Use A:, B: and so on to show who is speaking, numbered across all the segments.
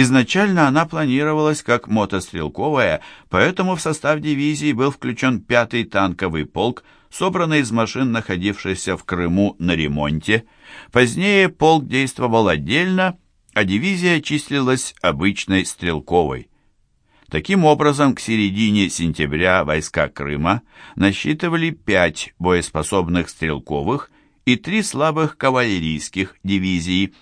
A: Изначально она планировалась как мотострелковая, поэтому в состав дивизии был включен пятый танковый полк, собранный из машин, находившихся в Крыму на ремонте. Позднее полк действовал отдельно, а дивизия числилась обычной стрелковой. Таким образом, к середине сентября войска Крыма насчитывали пять боеспособных стрелковых и три слабых кавалерийских дивизии.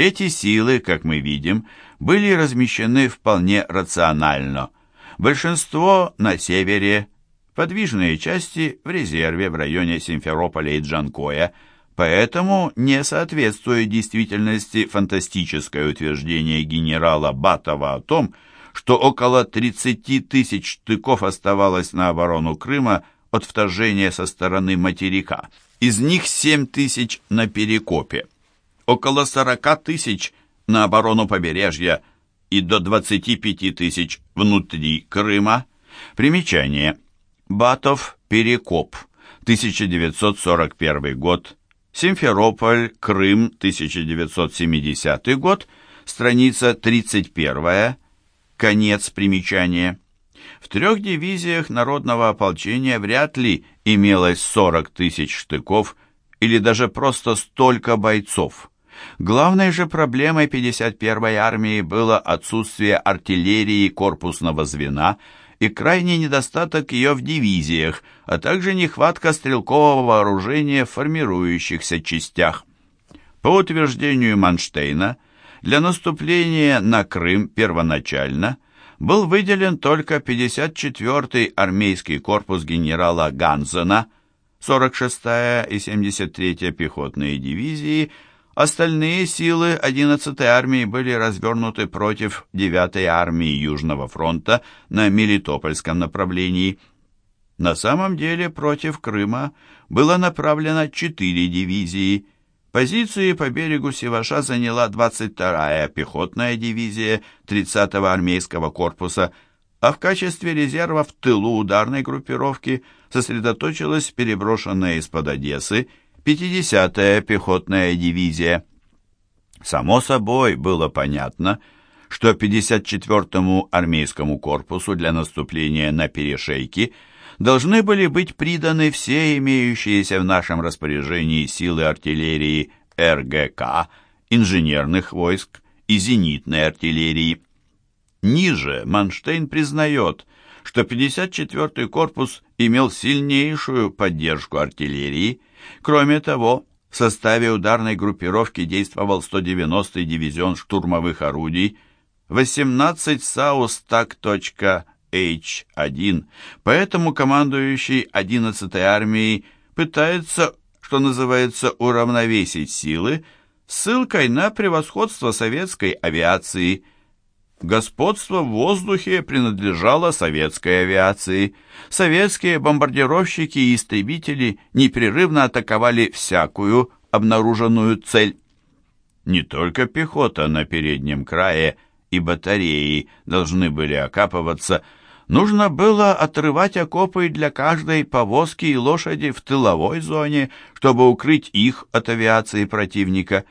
A: Эти силы, как мы видим, были размещены вполне рационально. Большинство на севере, подвижные части в резерве в районе Симферополя и Джанкоя, поэтому не соответствует действительности фантастическое утверждение генерала Батова о том, что около 30 тысяч штыков оставалось на оборону Крыма от вторжения со стороны материка. Из них 7 тысяч на Перекопе, около 40 тысяч на оборону побережья и до 25 тысяч внутри Крыма. Примечание. Батов, Перекоп, 1941 год. Симферополь, Крым, 1970 год. Страница 31. Конец примечания. В трех дивизиях народного ополчения вряд ли имелось 40 тысяч штыков или даже просто столько бойцов. Главной же проблемой 51-й армии было отсутствие артиллерии корпусного звена и крайний недостаток ее в дивизиях, а также нехватка стрелкового вооружения в формирующихся частях. По утверждению Манштейна, для наступления на Крым первоначально был выделен только 54-й армейский корпус генерала Ганзена, 46-я и 73-я пехотные дивизии – Остальные силы 11-й армии были развернуты против 9-й армии Южного фронта на Мелитопольском направлении. На самом деле против Крыма было направлено 4 дивизии. Позиции по берегу Севаша заняла 22-я пехотная дивизия 30-го армейского корпуса, а в качестве резерва в тылу ударной группировки сосредоточилась переброшенная из-под Одессы 50-я пехотная дивизия. Само собой было понятно, что 54-му армейскому корпусу для наступления на перешейки должны были быть приданы все имеющиеся в нашем распоряжении силы артиллерии РГК, инженерных войск и зенитной артиллерии. Ниже Манштейн признает, что 54-й корпус имел сильнейшую поддержку артиллерии, Кроме того, в составе ударной группировки действовал 190-й дивизион штурмовых орудий, 18 Саустак.H1, поэтому командующий 11-й армией пытается, что называется, уравновесить силы ссылкой на превосходство советской авиации – Господство в воздухе принадлежало советской авиации. Советские бомбардировщики и истребители непрерывно атаковали всякую обнаруженную цель. Не только пехота на переднем крае и батареи должны были окапываться, нужно было отрывать окопы для каждой повозки и лошади в тыловой зоне, чтобы укрыть их от авиации противника.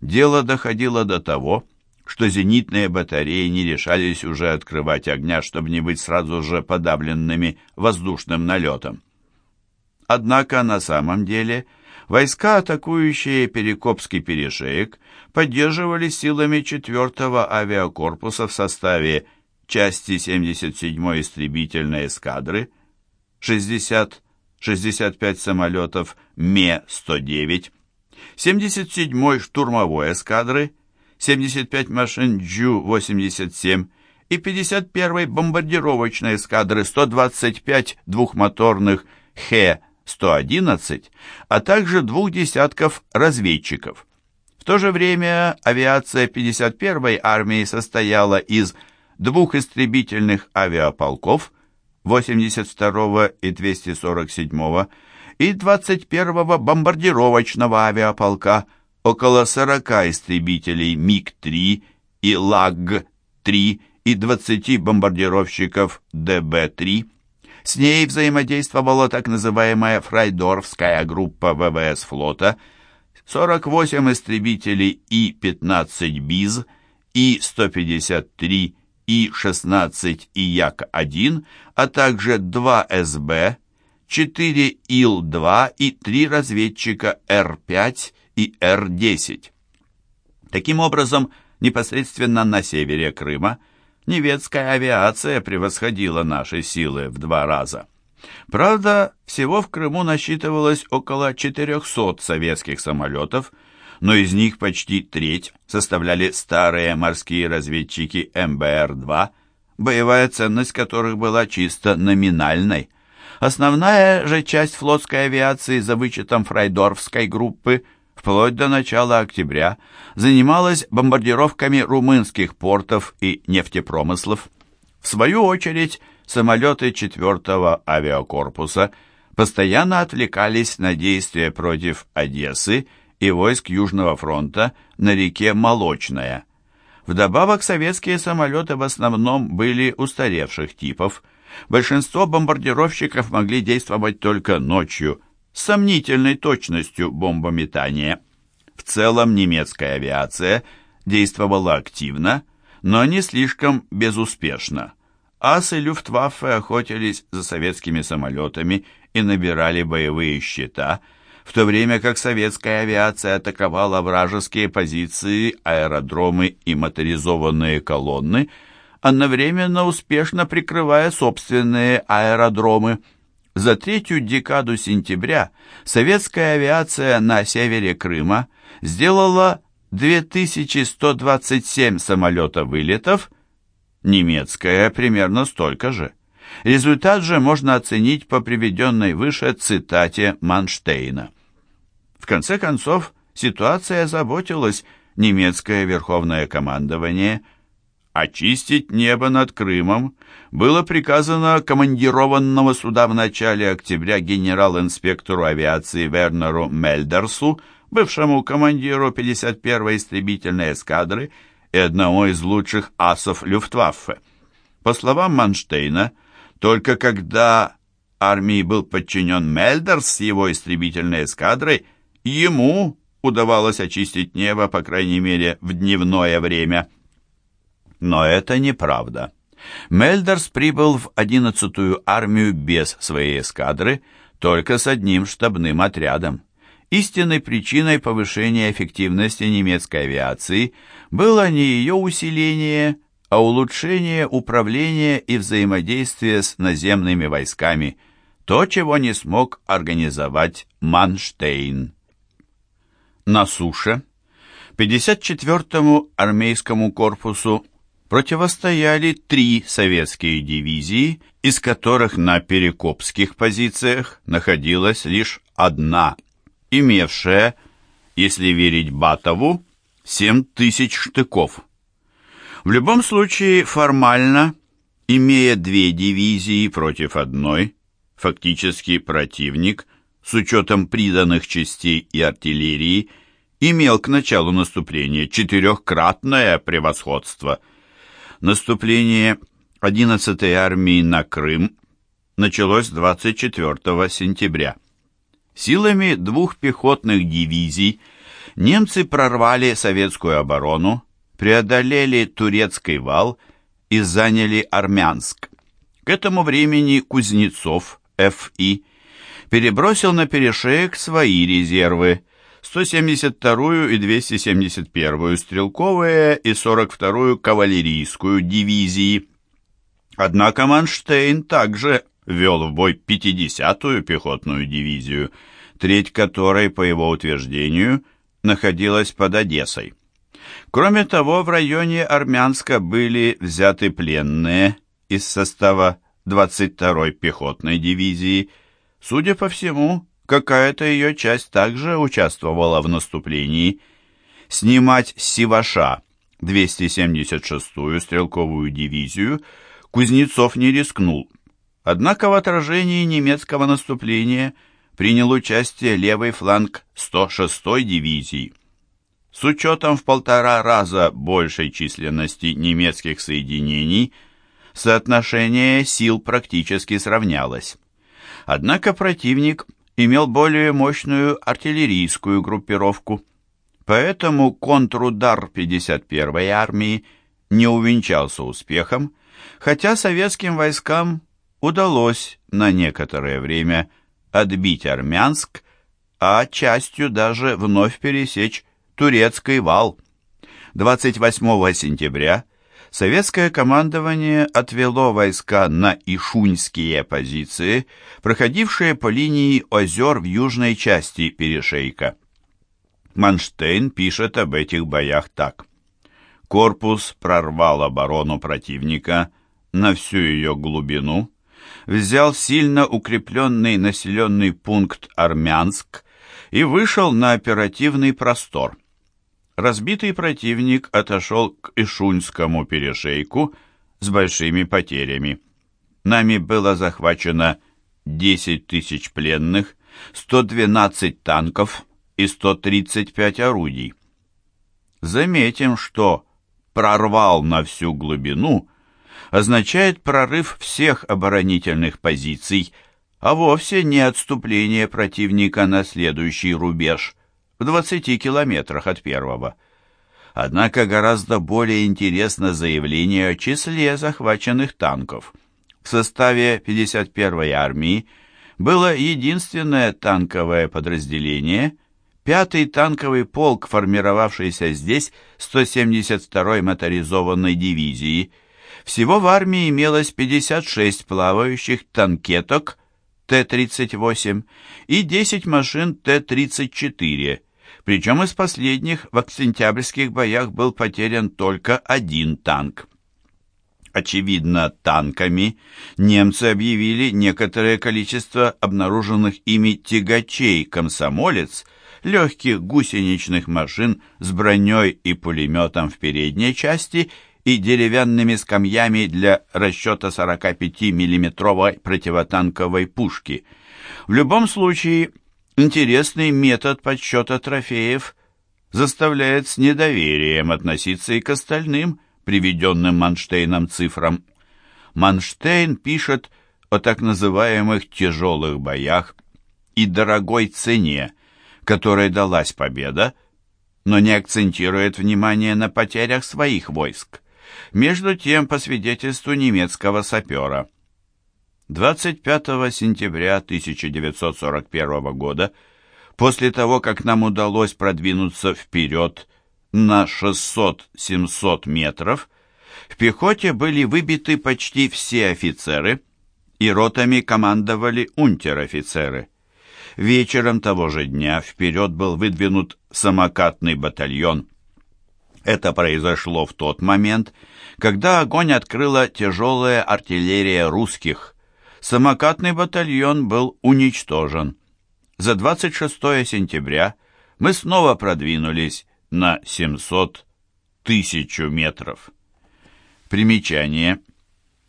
A: Дело доходило до того, что зенитные батареи не решались уже открывать огня, чтобы не быть сразу же подавленными воздушным налетом. Однако на самом деле войска, атакующие Перекопский перешеек, поддерживались силами 4-го авиакорпуса в составе части 77-й истребительной эскадры, 60-65 самолетов Ме-109, 77-й штурмовой эскадры – 75 машин Джу-87 и 51-й бомбардировочной эскадры 125 двухмоторных Х-111, а также двух десятков разведчиков. В то же время авиация 51-й армии состояла из двух истребительных авиаполков 82-го и 247-го и 21-го бомбардировочного авиаполка – около 40 истребителей МиГ-3 и ЛАГ-3 и 20 бомбардировщиков ДБ-3. С ней взаимодействовала так называемая Фрайдорфская группа ВВС флота, 48 истребителей И-15 БИЗ И-153, И-16 и Як-1, а также 2 СБ, 4 Ил-2 и 3 разведчика Р-5 и Р-10. Таким образом, непосредственно на севере Крыма немецкая авиация превосходила наши силы в два раза. Правда, всего в Крыму насчитывалось около 400 советских самолетов, но из них почти треть составляли старые морские разведчики МБР-2, боевая ценность которых была чисто номинальной. Основная же часть флотской авиации за вычетом фрайдорфской группы вплоть до начала октября занималась бомбардировками румынских портов и нефтепромыслов. В свою очередь, самолеты 4-го авиакорпуса постоянно отвлекались на действия против Одессы и войск Южного фронта на реке Молочная. Вдобавок советские самолеты в основном были устаревших типов. Большинство бомбардировщиков могли действовать только ночью, сомнительной точностью бомбометания. В целом немецкая авиация действовала активно, но не слишком безуспешно. Асы Люфтваффе охотились за советскими самолетами и набирали боевые счета – в то время как советская авиация атаковала вражеские позиции, аэродромы и моторизованные колонны, одновременно успешно прикрывая собственные аэродромы. За третью декаду сентября советская авиация на севере Крыма сделала 2127 самолета-вылетов, немецкая примерно столько же. Результат же можно оценить по приведенной выше цитате Манштейна. В конце концов, ситуация заботилась немецкое верховное командование. Очистить небо над Крымом было приказано командированного суда в начале октября генерал-инспектору авиации Вернеру Мельдерсу, бывшему командиру 51-й истребительной эскадры и одного из лучших асов Люфтваффе. По словам Манштейна, только когда армии был подчинен Мельдерс с его истребительной эскадрой, ему удавалось очистить небо, по крайней мере, в дневное время. Но это неправда. Мельдерс прибыл в 11-ю армию без своей эскадры, только с одним штабным отрядом. Истинной причиной повышения эффективности немецкой авиации было не ее усиление, а улучшение управления и взаимодействия с наземными войсками, то, чего не смог организовать Манштейн. На суше 54-му армейскому корпусу противостояли три советские дивизии, из которых на перекопских позициях находилась лишь одна, имевшая, если верить Батову, 7 тысяч штыков. В любом случае, формально, имея две дивизии против одной, фактически противник, с учетом приданных частей и артиллерии, имел к началу наступления четырехкратное превосходство. Наступление 11-й армии на Крым началось 24 сентября. Силами двух пехотных дивизий немцы прорвали советскую оборону, преодолели Турецкий вал и заняли Армянск. К этому времени Кузнецов, Ф.И., перебросил на перешеек свои резервы, 172-ю и 271-ю стрелковые и 42-ю кавалерийскую дивизии. Однако Манштейн также вел в бой 50-ю пехотную дивизию, треть которой, по его утверждению, находилась под Одессой. Кроме того, в районе Армянска были взяты пленные из состава 22-й пехотной дивизии. Судя по всему, какая-то ее часть также участвовала в наступлении. Снимать Сиваша 276-ю стрелковую дивизию Кузнецов не рискнул. Однако в отражении немецкого наступления принял участие левый фланг 106-й дивизии. С учетом в полтора раза большей численности немецких соединений, соотношение сил практически сравнялось. Однако противник имел более мощную артиллерийскую группировку. Поэтому контрудар 51-й армии не увенчался успехом, хотя советским войскам удалось на некоторое время отбить Армянск, а частью даже вновь пересечь Турецкий вал. 28 сентября советское командование отвело войска на Ишуньские позиции, проходившие по линии озер в южной части перешейка. Манштейн пишет об этих боях так. Корпус прорвал оборону противника на всю ее глубину, взял сильно укрепленный населенный пункт Армянск и вышел на оперативный простор. Разбитый противник отошел к Ишуньскому перешейку с большими потерями. Нами было захвачено 10 тысяч пленных, 112 танков и 135 орудий. Заметим, что «прорвал на всю глубину» означает прорыв всех оборонительных позиций, а вовсе не отступление противника на следующий рубеж в 20 километрах от первого. Однако гораздо более интересно заявление о числе захваченных танков. В составе 51-й армии было единственное танковое подразделение, пятый танковый полк, формировавшийся здесь 172-й моторизованной дивизии. Всего в армии имелось 56 плавающих танкеток Т-38 и 10 машин Т-34, причем из последних в сентябрьских боях был потерян только один танк. Очевидно, танками немцы объявили некоторое количество обнаруженных ими тягачей «Комсомолец», легких гусеничных машин с броней и пулеметом в передней части и деревянными скамьями для расчета 45-миллиметровой противотанковой пушки. В любом случае, Интересный метод подсчета трофеев заставляет с недоверием относиться и к остальным приведенным Манштейном цифрам. Манштейн пишет о так называемых тяжелых боях и дорогой цене, которой далась победа, но не акцентирует внимание на потерях своих войск. Между тем, по свидетельству немецкого сапера, 25 сентября 1941 года, после того, как нам удалось продвинуться вперед на 600-700 метров, в пехоте были выбиты почти все офицеры, и ротами командовали унтер-офицеры. Вечером того же дня вперед был выдвинут самокатный батальон. Это произошло в тот момент, когда огонь открыла тяжелая артиллерия русских, самокатный батальон был уничтожен. За 26 сентября мы снова продвинулись на 700 тысячу метров. Примечание.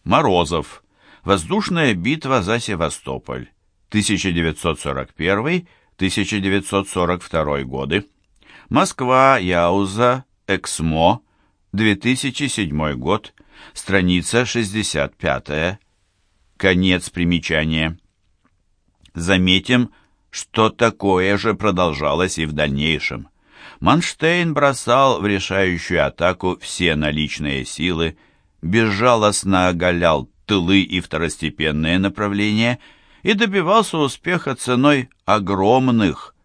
A: Морозов. Воздушная битва за Севастополь. 1941-1942 годы. Москва, Яуза, Эксмо, 2007 год, страница 65 Конец примечания. Заметим, что такое же продолжалось и в дальнейшем. Манштейн бросал в решающую атаку все наличные силы, безжалостно оголял тылы и второстепенные направления и добивался успеха ценой огромных,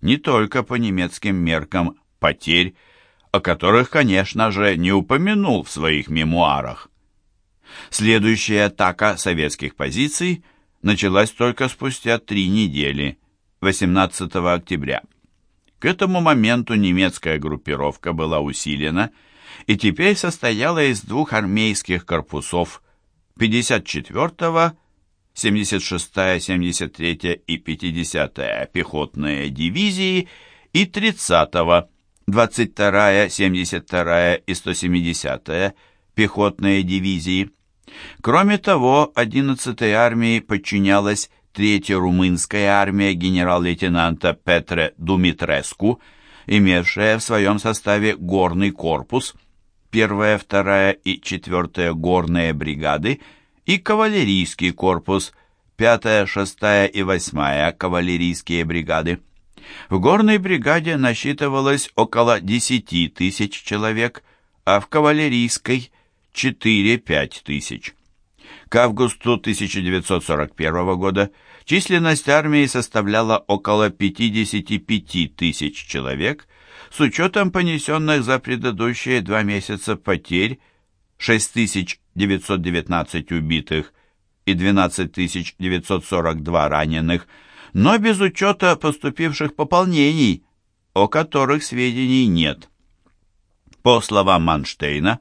A: не только по немецким меркам, потерь, о которых, конечно же, не упомянул в своих мемуарах. Следующая атака советских позиций началась только спустя три недели, 18 октября. К этому моменту немецкая группировка была усилена и теперь состояла из двух армейских корпусов 54-го, 76-я, 73-я и 50-я пехотные дивизии и 30-го, 22-я, 72-я и 170-я пехотные дивизии. Кроме того, 11-й армии подчинялась Третья румынская армия генерал-лейтенанта Петре Думитреску, имевшая в своем составе горный корпус, 1-я, 2-я и 4-я горные бригады и кавалерийский корпус, 5-я, 6-я и 8-я кавалерийские бригады. В горной бригаде насчитывалось около 10 тысяч человек, а в кавалерийской – 4-5 тысяч. К августу 1941 года численность армии составляла около 55 тысяч человек, с учетом понесенных за предыдущие два месяца потерь 6919 убитых и 12942 раненых, но без учета поступивших пополнений, о которых сведений нет. По словам Манштейна,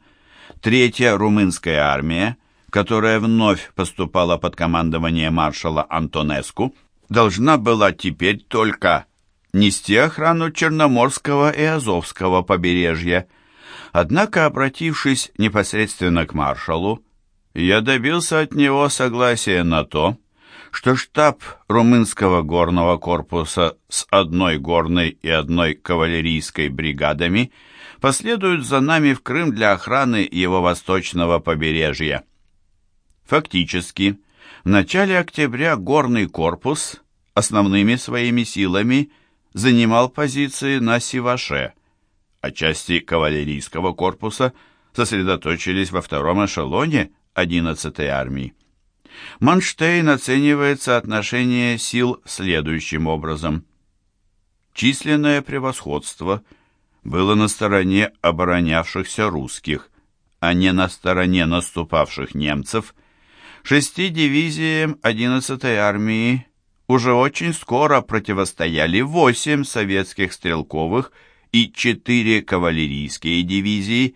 A: Третья румынская армия, которая вновь поступала под командование маршала Антонеску, должна была теперь только нести охрану Черноморского и Азовского побережья. Однако, обратившись непосредственно к маршалу, я добился от него согласия на то, что штаб румынского горного корпуса с одной горной и одной кавалерийской бригадами последуют за нами в Крым для охраны его восточного побережья. Фактически, в начале октября горный корпус основными своими силами занимал позиции на Сиваше, а части кавалерийского корпуса сосредоточились во втором эшелоне 11-й армии. Манштейн оценивает соотношение сил следующим образом. Численное превосходство было на стороне оборонявшихся русских, а не на стороне наступавших немцев. Шести дивизиям 11-й армии уже очень скоро противостояли восемь советских стрелковых и четыре кавалерийские дивизии,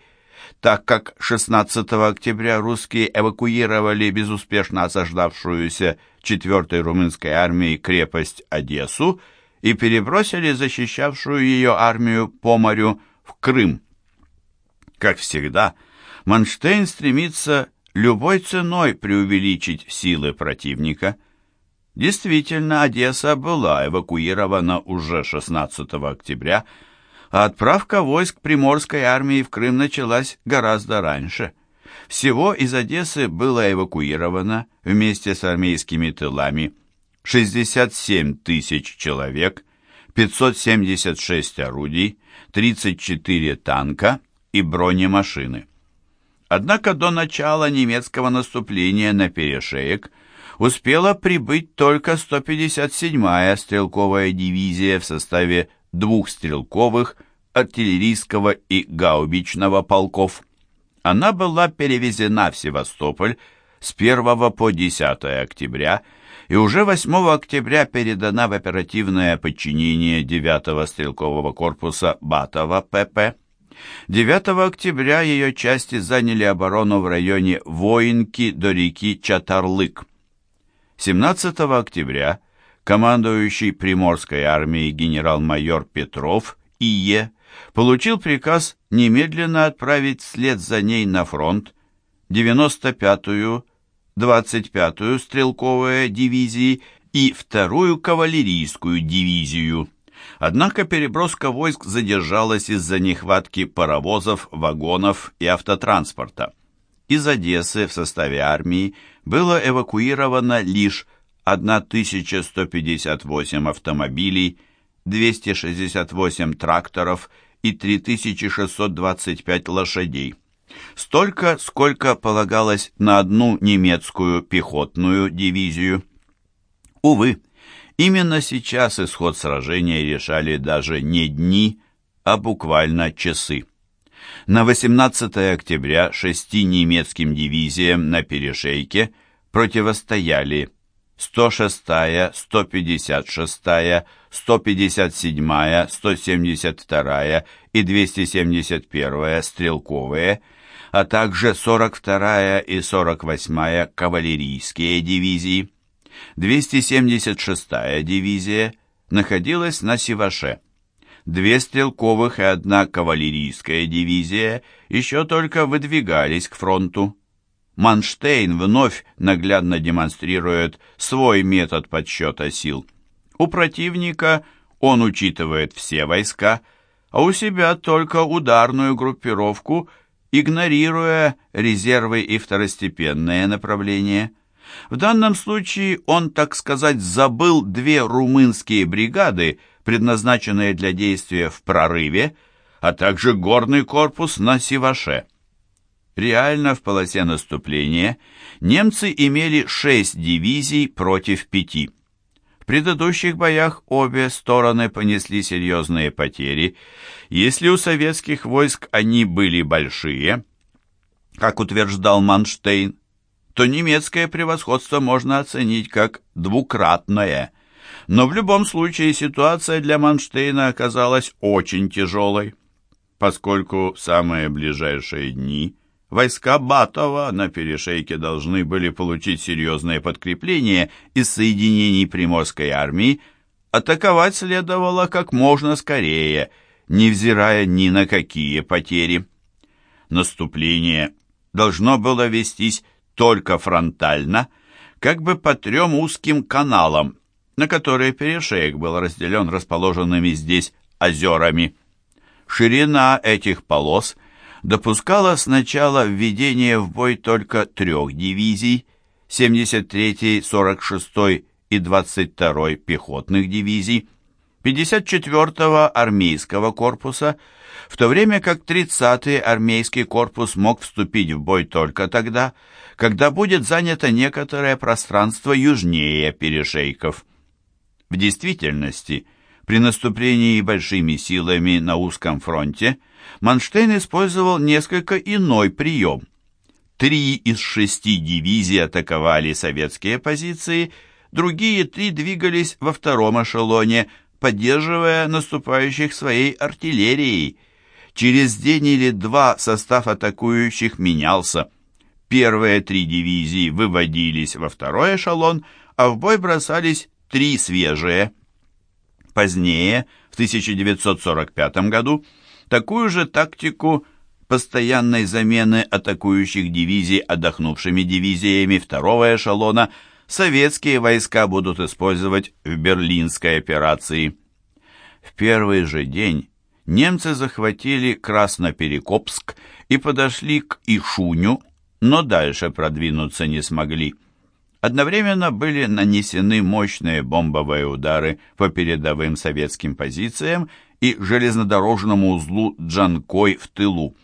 A: так как 16 октября русские эвакуировали безуспешно осаждавшуюся 4-й румынской армией крепость Одессу и перебросили защищавшую ее армию по морю в Крым. Как всегда, Манштейн стремится любой ценой преувеличить силы противника. Действительно, Одесса была эвакуирована уже 16 октября, а отправка войск Приморской армии в Крым началась гораздо раньше. Всего из Одессы было эвакуировано вместе с армейскими тылами 67 тысяч человек, 576 орудий, 34 танка и бронемашины. Однако до начала немецкого наступления на перешеек успела прибыть только 157-я стрелковая дивизия в составе двух стрелковых, артиллерийского и гаубичного полков. Она была перевезена в Севастополь с 1 по 10 октября и уже 8 октября передана в оперативное подчинение 9-го стрелкового корпуса Батова ПП. 9 октября ее части заняли оборону в районе Воинки до реки Чатарлык. 17 октября командующий Приморской армией генерал-майор Петров И.Е. получил приказ немедленно отправить вслед за ней на фронт 95-ю, 25-ю стрелковые дивизии и вторую кавалерийскую дивизию. Однако переброска войск задержалась из-за нехватки паровозов, вагонов и автотранспорта. Из Одессы в составе армии было эвакуировано лишь 1158 автомобилей, 268 тракторов и 3625 лошадей. Столько, сколько полагалось на одну немецкую пехотную дивизию. Увы, именно сейчас исход сражения решали даже не дни, а буквально часы. На 18 октября шести немецким дивизиям на перешейке противостояли 106-я, 156-я, 157-я, 172-я и 271-я стрелковые, а также 42-я и 48-я кавалерийские дивизии. 276-я дивизия находилась на Сиваше. Две стрелковых и одна кавалерийская дивизия еще только выдвигались к фронту. Манштейн вновь наглядно демонстрирует свой метод подсчета сил. У противника он учитывает все войска, а у себя только ударную группировку, игнорируя резервы и второстепенные направления. В данном случае он, так сказать, забыл две румынские бригады, предназначенные для действия в прорыве, а также горный корпус на Сиваше. Реально в полосе наступления немцы имели 6 дивизий против 5. Предыдущих боях обе стороны понесли серьезные потери. Если у советских войск они были большие, как утверждал Манштейн, то немецкое превосходство можно оценить как двукратное. Но в любом случае ситуация для Манштейна оказалась очень тяжелой, поскольку в самые ближайшие дни войска Батова на перешейке должны были получить серьезное подкрепление из соединений Приморской армии, атаковать следовало как можно скорее, невзирая ни на какие потери. Наступление должно было вестись только фронтально, как бы по трем узким каналам, на которые перешеек был разделен расположенными здесь озерами. Ширина этих полос допускала сначала введение в бой только трех дивизий, 73-й, 46-й и 22-й пехотных дивизий, 54-го армейского корпуса, в то время как 30-й армейский корпус мог вступить в бой только тогда, когда будет занято некоторое пространство южнее перешейков. В действительности, при наступлении большими силами на узком фронте, Манштейн использовал несколько иной прием. Три из шести дивизий атаковали советские позиции, другие три двигались во втором эшелоне, поддерживая наступающих своей артиллерией. Через день или два состав атакующих менялся. Первые три дивизии выводились во второй эшелон, а в бой бросались три свежие. Позднее, в 1945 году, такую же тактику постоянной замены атакующих дивизий отдохнувшими дивизиями второго эшелона советские войска будут использовать в Берлинской операции. В первый же день немцы захватили Красноперекопск и подошли к Ишуню, но дальше продвинуться не смогли. Одновременно были нанесены мощные бомбовые удары по передовым советским позициям и железнодорожному узлу Джанкой в тылу.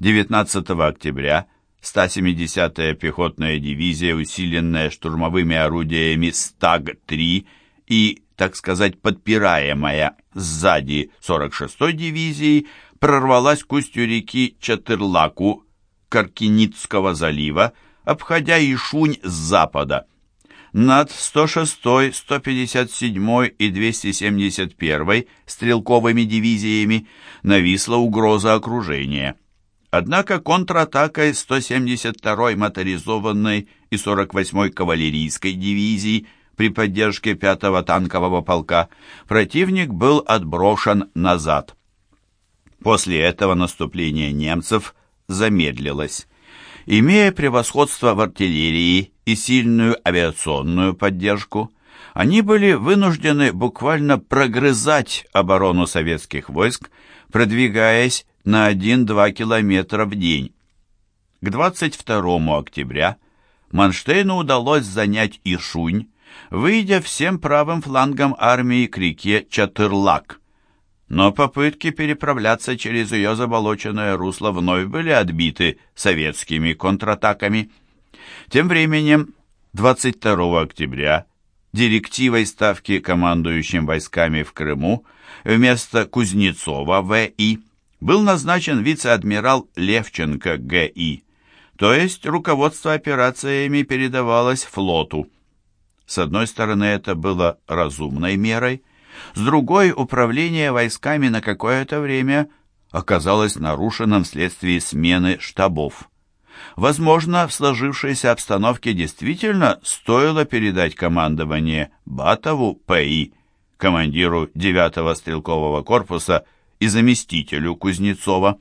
A: 19 октября 170-я пехотная дивизия, усиленная штурмовыми орудиями СТАГ-3 и, так сказать, подпираемая сзади 46-й дивизией, прорвалась к устью реки Чатырлаку Каркиницкого залива, обходя Ишунь с запада. Над 106-й, 157-й и 271-й стрелковыми дивизиями нависла угроза окружения. Однако контратакой 172-й моторизованной и 48-й кавалерийской дивизий при поддержке 5-го танкового полка противник был отброшен назад. После этого наступление немцев замедлилось. Имея превосходство в артиллерии и сильную авиационную поддержку, они были вынуждены буквально прогрызать оборону советских войск, продвигаясь на 1-2 километра в день. К 22 октября Манштейну удалось занять Ишунь, выйдя всем правым флангом армии к реке Чатырлак – но попытки переправляться через ее заболоченное русло вновь были отбиты советскими контратаками. Тем временем, 22 октября, директивой ставки командующим войсками в Крыму вместо Кузнецова В.И. был назначен вице-адмирал Левченко Г.И., то есть руководство операциями передавалось флоту. С одной стороны, это было разумной мерой – с другой, управление войсками на какое-то время оказалось нарушенным вследствие смены штабов. Возможно, в сложившейся обстановке действительно стоило передать командование Батову П.И., командиру 9-го стрелкового корпуса и заместителю Кузнецова.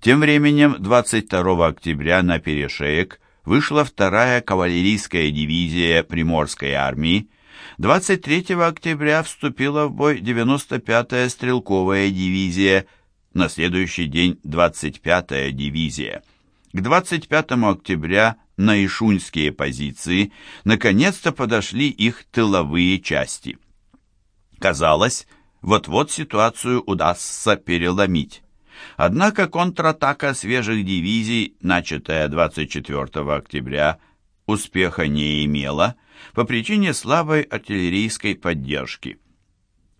A: Тем временем 22 октября на перешеек вышла вторая кавалерийская дивизия Приморской армии, 23 октября вступила в бой 95-я стрелковая дивизия, на следующий день 25-я дивизия. К 25 октября на Ишуньские позиции наконец-то подошли их тыловые части. Казалось, вот-вот ситуацию удастся переломить. Однако контратака свежих дивизий, начатая 24 октября, успеха не имела по причине слабой артиллерийской поддержки.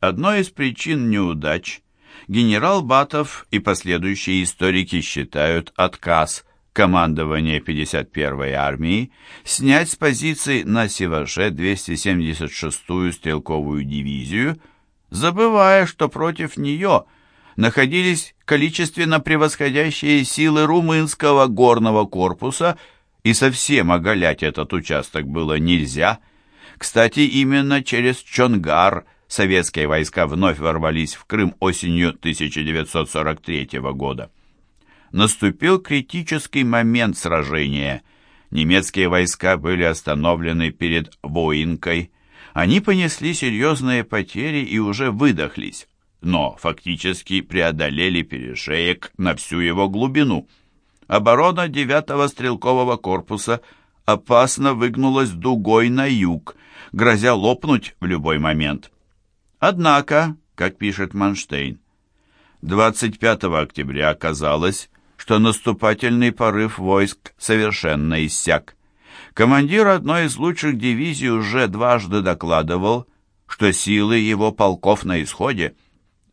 A: Одной из причин неудач генерал Батов и последующие историки считают отказ командования 51-й армии снять с позиций на Севаше 276-ю стрелковую дивизию, забывая, что против нее находились количественно превосходящие силы румынского горного корпуса, и совсем оголять этот участок было нельзя. Кстати, именно через Чонгар советские войска вновь ворвались в Крым осенью 1943 года наступил критический момент сражения. Немецкие войска были остановлены перед Воинкой. Они понесли серьезные потери и уже выдохлись, но фактически преодолели перешеек на всю его глубину. Оборона 9-го стрелкового корпуса опасно выгнулась дугой на юг, грозя лопнуть в любой момент. Однако, как пишет Манштейн, 25 октября оказалось, что наступательный порыв войск совершенно иссяк. Командир одной из лучших дивизий уже дважды докладывал, что силы его полков на исходе.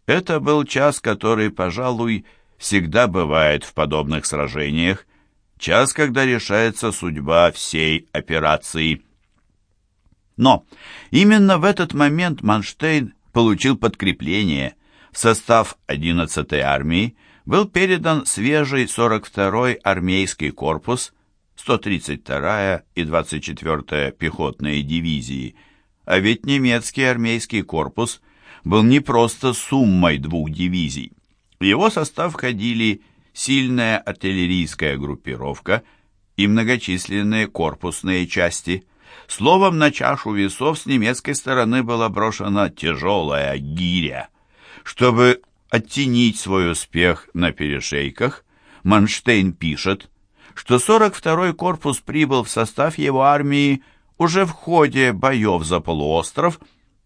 A: Это был час, который, пожалуй, всегда бывает в подобных сражениях, час, когда решается судьба всей операции. Но именно в этот момент Манштейн получил подкрепление. В состав 11-й армии был передан свежий 42-й армейский корпус, 132-я и 24-я пехотные дивизии, а ведь немецкий армейский корпус был не просто суммой двух дивизий. В его состав входили сильная артиллерийская группировка и многочисленные корпусные части. Словом, на чашу весов с немецкой стороны была брошена тяжелая гиря. Чтобы оттенить свой успех на перешейках, Манштейн пишет, что 42-й корпус прибыл в состав его армии уже в ходе боев за полуостров,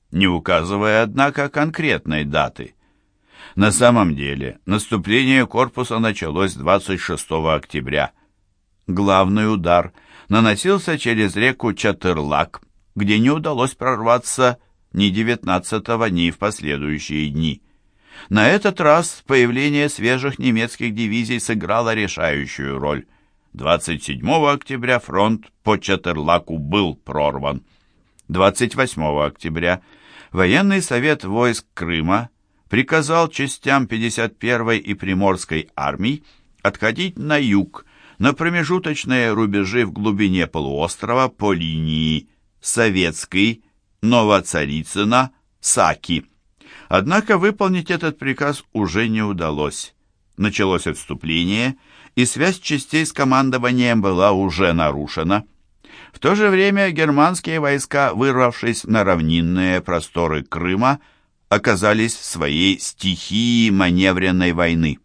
A: не указывая, однако, конкретной даты. На самом деле, наступление корпуса началось 26 октября. Главный удар наносился через реку Чатырлак, где не удалось прорваться ни 19-го, ни в последующие дни. На этот раз появление свежих немецких дивизий сыграло решающую роль. 27 октября фронт по Чатерлаку был прорван. 28 октября военный совет войск Крыма приказал частям 51-й и Приморской армий отходить на юг, на промежуточные рубежи в глубине полуострова по линии Советский, Новоцарицына, Саки. Однако выполнить этот приказ уже не удалось. Началось отступление, и связь частей с командованием была уже нарушена. В то же время германские войска, вырвавшись на равнинные просторы Крыма, оказались в своей стихии маневренной войны.